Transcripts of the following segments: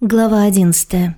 Глава одиннадцатая.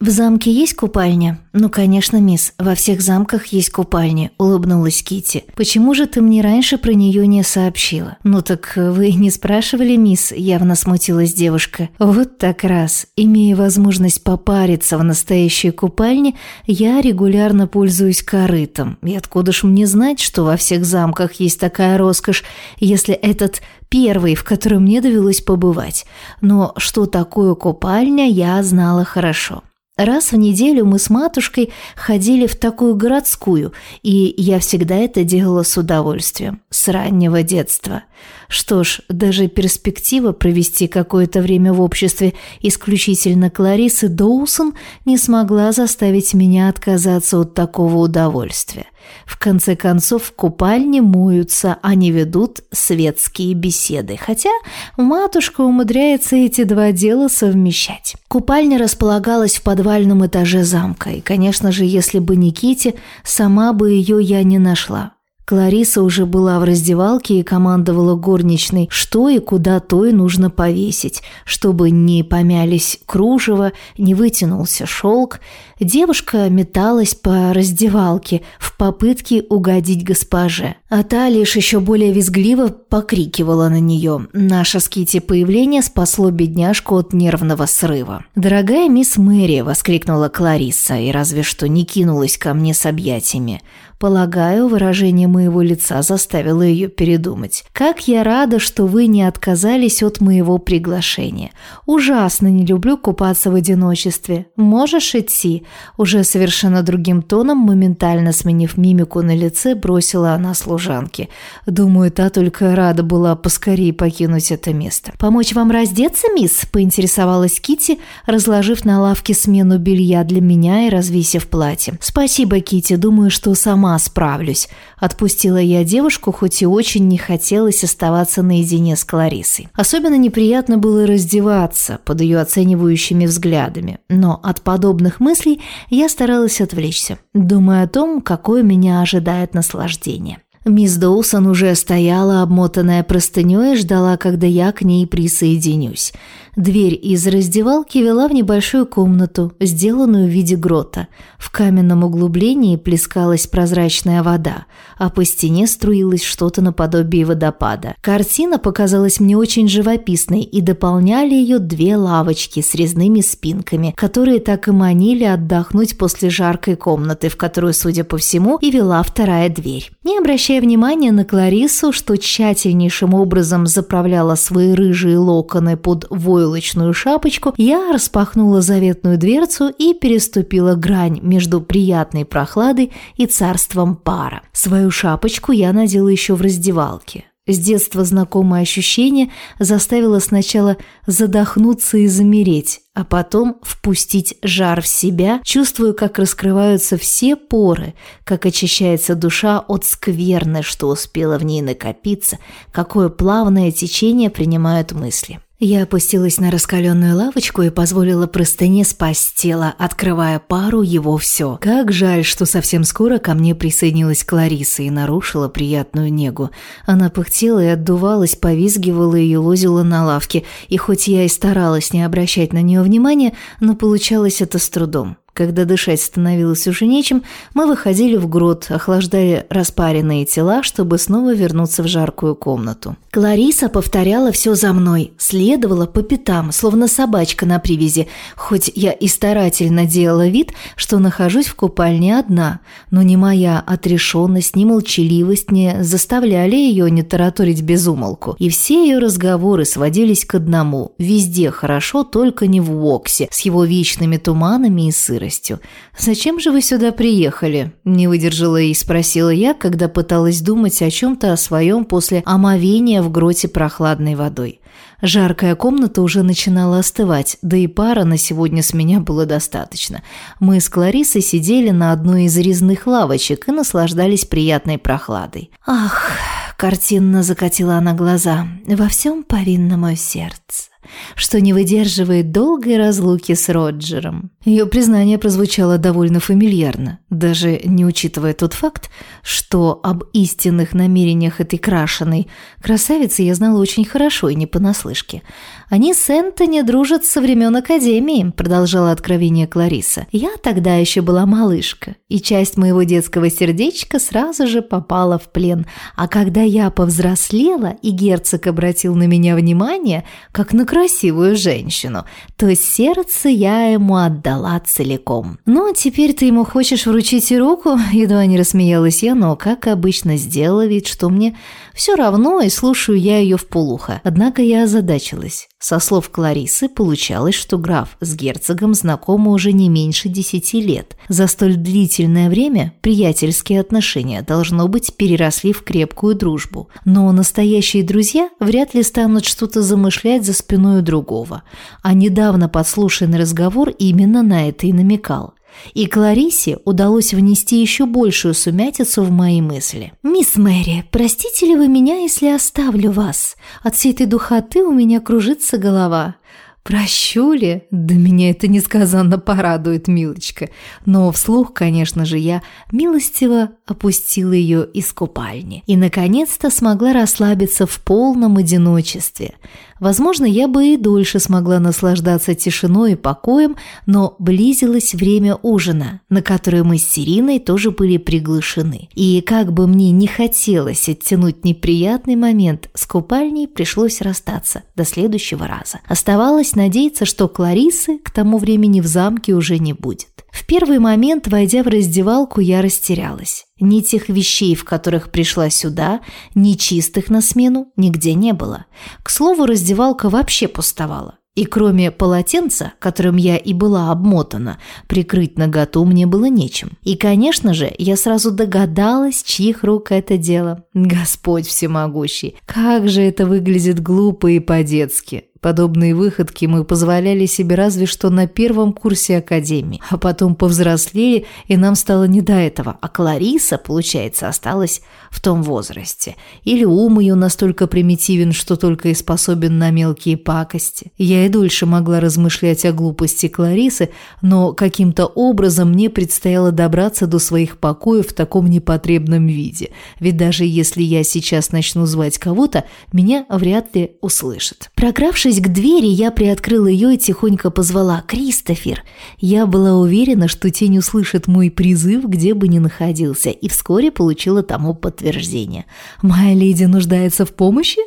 «В замке есть купальня?» «Ну, конечно, мисс, во всех замках есть купальни», – улыбнулась Кити. «Почему же ты мне раньше про нее не сообщила?» «Ну так вы не спрашивали, мисс?» – явно смутилась девушка. «Вот так раз. Имея возможность попариться в настоящей купальне, я регулярно пользуюсь корытом. И откуда ж мне знать, что во всех замках есть такая роскошь, если этот первый, в котором мне довелось побывать? Но что такое купальня, я знала хорошо». Раз в неделю мы с матушкой ходили в такую городскую, и я всегда это делала с удовольствием, с раннего детства. Что ж, даже перспектива провести какое-то время в обществе исключительно Кларисы Доусон не смогла заставить меня отказаться от такого удовольствия. В конце концов, в купальне моются, а не ведут светские беседы, хотя матушка умудряется эти два дела совмещать. Купальня располагалась в подвальном этаже замка, и, конечно же, если бы не Кити, сама бы ее я не нашла. Клариса уже была в раздевалке и командовала горничной, что и куда той нужно повесить, чтобы не помялись кружево, не вытянулся шелк. Девушка металась по раздевалке в попытке угодить госпоже, а та лишь еще более визгливо покрикивала на нее. Наше с Кити появление спасло бедняжку от нервного срыва. «Дорогая мисс Мэри!» – воскликнула Клариса и разве что не кинулась ко мне с объятиями. Полагаю, выражение моего лица заставило ее передумать. Как я рада, что вы не отказались от моего приглашения. Ужасно не люблю купаться в одиночестве. Можешь идти? Уже совершенно другим тоном, моментально сменив мимику на лице, бросила она служанке. Думаю, та только рада была поскорее покинуть это место. Помочь вам раздеться, мисс? поинтересовалась Кити, разложив на лавке смену белья для меня и развесив платье. Спасибо, Кити. Думаю, что сама сама справлюсь», – отпустила я девушку, хоть и очень не хотелось оставаться наедине с Кларисой. Особенно неприятно было раздеваться под ее оценивающими взглядами, но от подобных мыслей я старалась отвлечься, думая о том, какое меня ожидает наслаждение. Мисс Доусон уже стояла, обмотанная простыней, и ждала, когда я к ней присоединюсь. Дверь из раздевалки вела в небольшую комнату, сделанную в виде грота. В каменном углублении плескалась прозрачная вода, а по стене струилось что-то наподобие водопада. Картина показалась мне очень живописной, и дополняли ее две лавочки с резными спинками, которые так и манили отдохнуть после жаркой комнаты, в которую, судя по всему, и вела вторая дверь. Не обращая внимания на Кларису, что тщательнейшим образом заправляла свои рыжие локоны под вой войлочную шапочку, я распахнула заветную дверцу и переступила грань между приятной прохладой и царством пара. Свою шапочку я надела еще в раздевалке. С детства знакомое ощущение заставило сначала задохнуться и замереть, а потом впустить жар в себя, чувствую, как раскрываются все поры, как очищается душа от скверны, что успело в ней накопиться, какое плавное течение принимают мысли. Я опустилась на раскаленную лавочку и позволила простыне спасть тело, открывая пару его все. Как жаль, что совсем скоро ко мне присоединилась Клариса и нарушила приятную негу. Она пыхтела и отдувалась, повизгивала и лозила на лавке, и хоть я и старалась не обращать на нее внимания, но получалось это с трудом. Когда дышать становилось уже нечем, мы выходили в грот, охлаждали распаренные тела, чтобы снова вернуться в жаркую комнату. Клариса повторяла все за мной, следовала по пятам, словно собачка на привязи, хоть я и старательно делала вид, что нахожусь в купальне одна, но ни моя отрешенность, ни молчаливость не заставляли ее не тараторить без умолку. И все ее разговоры сводились к одному – везде хорошо, только не в Уоксе, с его вечными туманами и сыростью сыростью. «Зачем же вы сюда приехали?» – не выдержала и спросила я, когда пыталась думать о чем-то о своем после омовения в гроте прохладной водой. Жаркая комната уже начинала остывать, да и пара на сегодня с меня было достаточно. Мы с Кларисой сидели на одной из резных лавочек и наслаждались приятной прохладой. «Ах!» – картинно закатила она глаза. «Во всем повинно мое сердце». Что не выдерживает долгой разлуки с Роджером. Ее признание прозвучало довольно фамильярно, даже не учитывая тот факт, что об истинных намерениях этой крашеной красавицы я знала очень хорошо и не понаслышке. Они с Энтони дружат со времен Академии, продолжала откровение Клариса. Я тогда еще была малышка, и часть моего детского сердечка сразу же попала в плен. А когда я повзрослела, и герцог обратил на меня внимание, как на красивую женщину, то сердце я ему отдала целиком. «Ну, теперь ты ему хочешь вручить руку?» Едва не рассмеялась я, но, как обычно, сделала вид, что мне все равно, и слушаю я ее в полухо. Однако я озадачилась. Со слов Кларисы получалось, что граф с герцогом знакомы уже не меньше десяти лет. За столь длительное время приятельские отношения, должно быть, переросли в крепкую дружбу. Но настоящие друзья вряд ли станут что-то замышлять за спиной другого. А недавно подслушанный разговор именно на это и намекал. И Кларисе удалось внести еще большую сумятицу в мои мысли. «Мисс Мэри, простите ли вы меня, если оставлю вас? От всей этой духоты у меня кружится голова». «Прощу ли? Да меня это несказанно порадует, милочка». Но вслух, конечно же, я милостиво опустила ее из купальни и, наконец-то, смогла расслабиться в полном одиночестве – Возможно, я бы и дольше смогла наслаждаться тишиной и покоем, но близилось время ужина, на которое мы с Сириной тоже были приглашены. И как бы мне не хотелось оттянуть неприятный момент, с купальней пришлось расстаться до следующего раза. Оставалось надеяться, что Кларисы к тому времени в замке уже не будет. В первый момент, войдя в раздевалку, я растерялась. Ни тех вещей, в которых пришла сюда, ни чистых на смену нигде не было. К слову, раздевалка вообще пустовала. И кроме полотенца, которым я и была обмотана, прикрыть наготу мне было нечем. И, конечно же, я сразу догадалась, чьих рук это дело. Господь всемогущий, как же это выглядит глупо и по-детски. Подобные выходки мы позволяли себе разве что на первом курсе академии, а потом повзрослели, и нам стало не до этого. А Клариса, получается, осталась в том возрасте. Или ум ее настолько примитивен, что только и способен на мелкие пакости. Я и дольше могла размышлять о глупости Кларисы, но каким-то образом мне предстояло добраться до своих покоев в таком непотребном виде. Ведь даже если я сейчас начну звать кого-то, меня вряд ли услышат. Прокравшись Вернувшись к двери, я приоткрыла ее и тихонько позвала «Кристофер». Я была уверена, что тень услышит мой призыв, где бы ни находился, и вскоре получила тому подтверждение. «Моя леди нуждается в помощи?»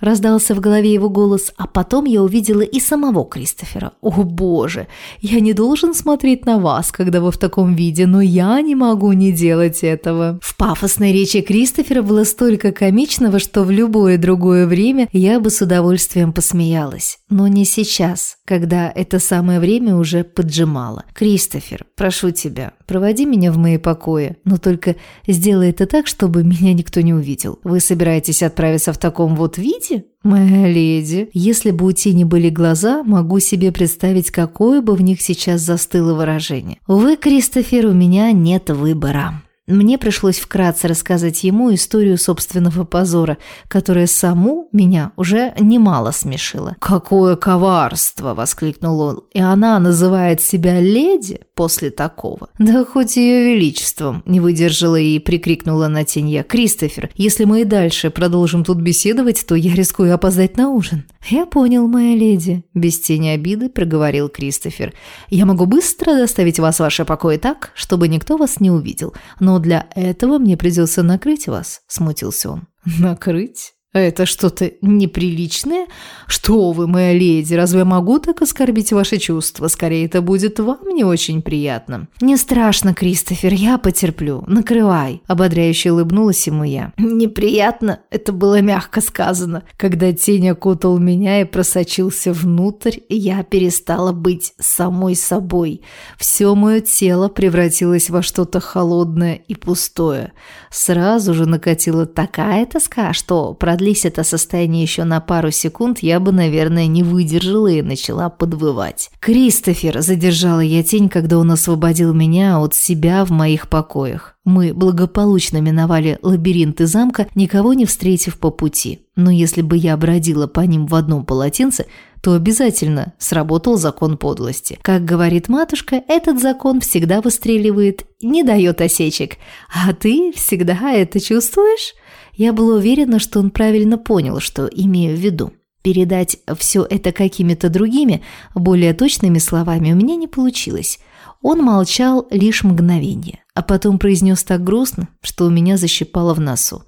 Раздался в голове его голос, а потом я увидела и самого Кристофера. «О боже, я не должен смотреть на вас, когда вы в таком виде, но я не могу не делать этого». В пафосной речи Кристофера было столько комичного, что в любое другое время я бы с удовольствием посмеялась. Но не сейчас, когда это самое время уже поджимало. «Кристофер, прошу тебя, проводи меня в мои покои, но только сделай это так, чтобы меня никто не увидел. Вы собираетесь отправиться в таком вот виде?» моя леди? Если бы у тени были глаза, могу себе представить, какое бы в них сейчас застыло выражение. Увы, Кристофер, у меня нет выбора. Мне пришлось вкратце рассказать ему историю собственного позора, которая саму меня уже немало смешила. «Какое коварство!» – воскликнул он. «И она называет себя леди после такого?» «Да хоть ее величеством!» – не выдержала и прикрикнула на тенья. «Кристофер, если мы и дальше продолжим тут беседовать, то я рискую опоздать на ужин». «Я понял, моя леди», – без тени обиды проговорил Кристофер. «Я могу быстро доставить вас в ваше покои так, чтобы никто вас не увидел, но для этого мне придется накрыть вас», – смутился он. «Накрыть?» «Это что-то неприличное? Что вы, моя леди, разве я могу так оскорбить ваши чувства? Скорее, это будет вам не очень приятно». «Не страшно, Кристофер, я потерплю. Накрывай», – ободряюще улыбнулась ему я. «Неприятно?» – это было мягко сказано. Когда тень окутал меня и просочился внутрь, я перестала быть самой собой. Все мое тело превратилось во что-то холодное и пустое. Сразу же накатила такая тоска, что, продолжая продлись это состояние еще на пару секунд, я бы, наверное, не выдержала и начала подвывать. «Кристофер!» – задержала я тень, когда он освободил меня от себя в моих покоях. Мы благополучно миновали лабиринты замка, никого не встретив по пути. Но если бы я бродила по ним в одном полотенце, то обязательно сработал закон подлости. Как говорит матушка, этот закон всегда выстреливает, не дает осечек. А ты всегда это чувствуешь? Я была уверена, что он правильно понял, что имею в виду. Передать все это какими-то другими, более точными словами у меня не получилось. Он молчал лишь мгновение, а потом произнес так грустно, что у меня защипало в носу.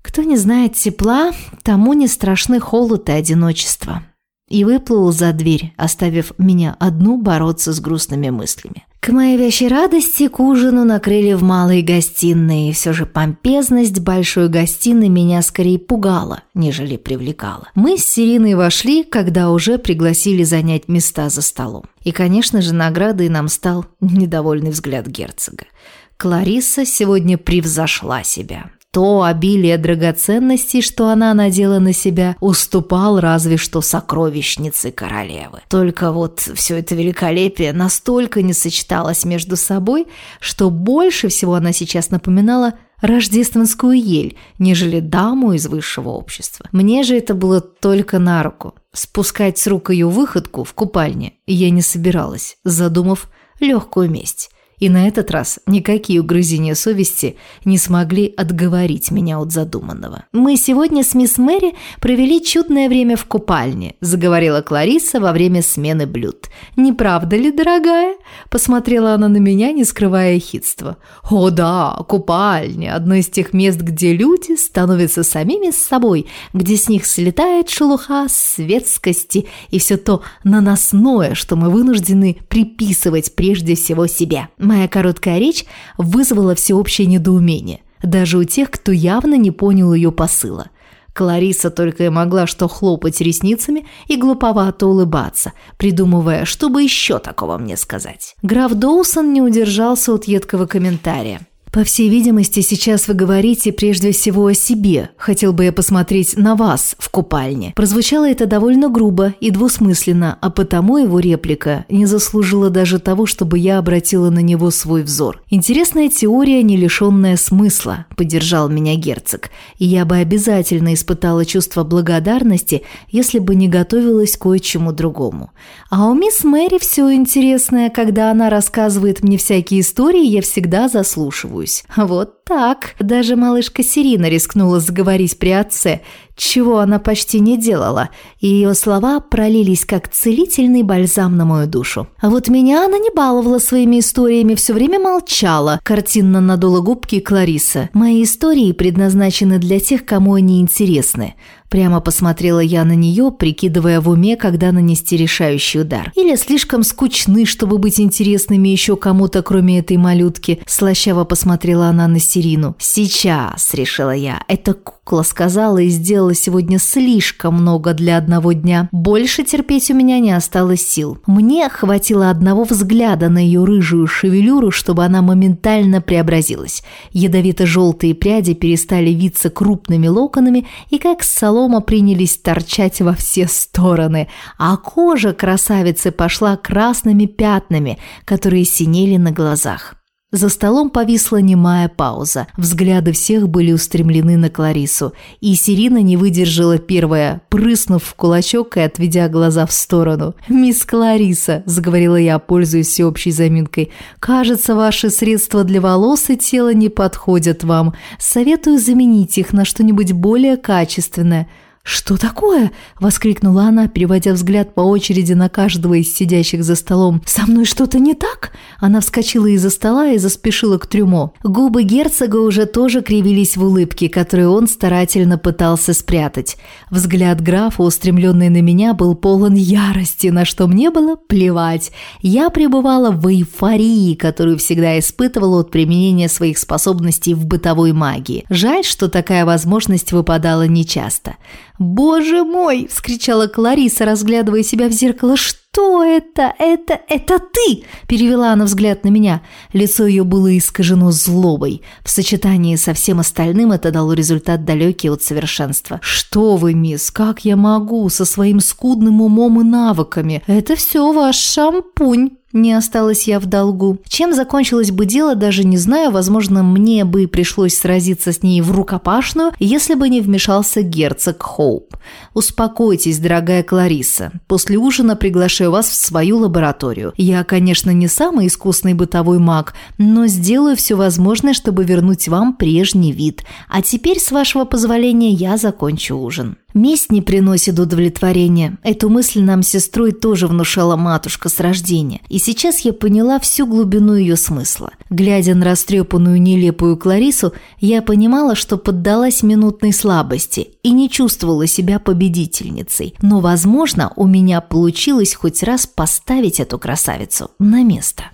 «Кто не знает тепла, тому не страшны холод и одиночество и выплыл за дверь, оставив меня одну бороться с грустными мыслями. К моей вящей радости к ужину накрыли в малой гостиной, и все же помпезность большой гостиной меня скорее пугала, нежели привлекала. Мы с Сириной вошли, когда уже пригласили занять места за столом. И, конечно же, наградой нам стал недовольный взгляд герцога. Клариса сегодня превзошла себя. То обилие драгоценностей, что она надела на себя, уступал разве что сокровищнице королевы. Только вот все это великолепие настолько не сочеталось между собой, что больше всего она сейчас напоминала рождественскую ель, нежели даму из высшего общества. Мне же это было только на руку. Спускать с рук ее выходку в купальне я не собиралась, задумав легкую месть. И на этот раз никакие угрызения совести не смогли отговорить меня от задуманного. «Мы сегодня с мисс Мэри провели чудное время в купальне», заговорила Клариса во время смены блюд. «Не правда ли, дорогая?» Посмотрела она на меня, не скрывая хитства. «О да, купальня – одно из тех мест, где люди становятся самими собой, где с них слетает шелуха светскости и все то наносное, что мы вынуждены приписывать прежде всего себе». Моя короткая речь вызвала всеобщее недоумение, даже у тех, кто явно не понял ее посыла. Клариса только и могла что хлопать ресницами и глуповато улыбаться, придумывая, что бы еще такого мне сказать. Граф Доусон не удержался от едкого комментария. «По всей видимости, сейчас вы говорите прежде всего о себе. Хотел бы я посмотреть на вас в купальне». Прозвучало это довольно грубо и двусмысленно, а потому его реплика не заслужила даже того, чтобы я обратила на него свой взор. «Интересная теория, не лишенная смысла», – поддержал меня герцог. «И я бы обязательно испытала чувство благодарности, если бы не готовилась кое-чему другому. А у мисс Мэри все интересное, когда она рассказывает мне всякие истории, я всегда заслушиваю тренируюсь. Вот так. Даже малышка Сирина рискнула заговорить при отце, чего она почти не делала, и ее слова пролились как целительный бальзам на мою душу. А вот меня она не баловала своими историями, все время молчала. Картинно надула губки Клариса. Мои истории предназначены для тех, кому они интересны. Прямо посмотрела я на нее, прикидывая в уме, когда нанести решающий удар. Или слишком скучны, чтобы быть интересными еще кому-то, кроме этой малютки. Слащаво посмотрела она на Сирину. «Сейчас», — решила я, — «эта кукла сказала и сделала сегодня слишком много для одного дня. Больше терпеть у меня не осталось сил. Мне хватило одного взгляда на ее рыжую шевелюру, чтобы она моментально преобразилась. Ядовито-желтые пряди перестали виться крупными локонами и как солома принялись торчать во все стороны, а кожа красавицы пошла красными пятнами, которые синели на глазах. За столом повисла немая пауза. Взгляды всех были устремлены на Кларису. И Сирина не выдержала первая, прыснув в кулачок и отведя глаза в сторону. «Мисс Клариса», – заговорила я, пользуясь всеобщей заминкой, – «кажется, ваши средства для волос и тела не подходят вам. Советую заменить их на что-нибудь более качественное». «Что такое?» – воскликнула она, переводя взгляд по очереди на каждого из сидящих за столом. «Со мной что-то не так?» Она вскочила из-за стола и заспешила к трюмо. Губы герцога уже тоже кривились в улыбке, которую он старательно пытался спрятать. Взгляд графа, устремленный на меня, был полон ярости, на что мне было плевать. Я пребывала в эйфории, которую всегда испытывала от применения своих способностей в бытовой магии. Жаль, что такая возможность выпадала нечасто. «Боже мой!» – вскричала Клариса, разглядывая себя в зеркало. «Что что это? Это... это ты!» Перевела она взгляд на меня. Лицо ее было искажено злобой. В сочетании со всем остальным это дало результат далекий от совершенства. «Что вы, мисс, как я могу со своим скудным умом и навыками? Это все ваш шампунь!» Не осталась я в долгу. Чем закончилось бы дело, даже не знаю. Возможно, мне бы пришлось сразиться с ней в рукопашную, если бы не вмешался герцог Хоуп. Успокойтесь, дорогая Клариса. После ужина приглашаю вас в свою лабораторию. Я, конечно, не самый искусный бытовой маг, но сделаю все возможное, чтобы вернуть вам прежний вид. А теперь, с вашего позволения, я закончу ужин. Месть не приносит удовлетворения. Эту мысль нам сестрой тоже внушала матушка с рождения. И сейчас я поняла всю глубину ее смысла. Глядя на растрепанную нелепую Кларису, я понимала, что поддалась минутной слабости и не чувствовала себя победительницей. Но, возможно, у меня получилось хоть раз поставить эту красавицу на место.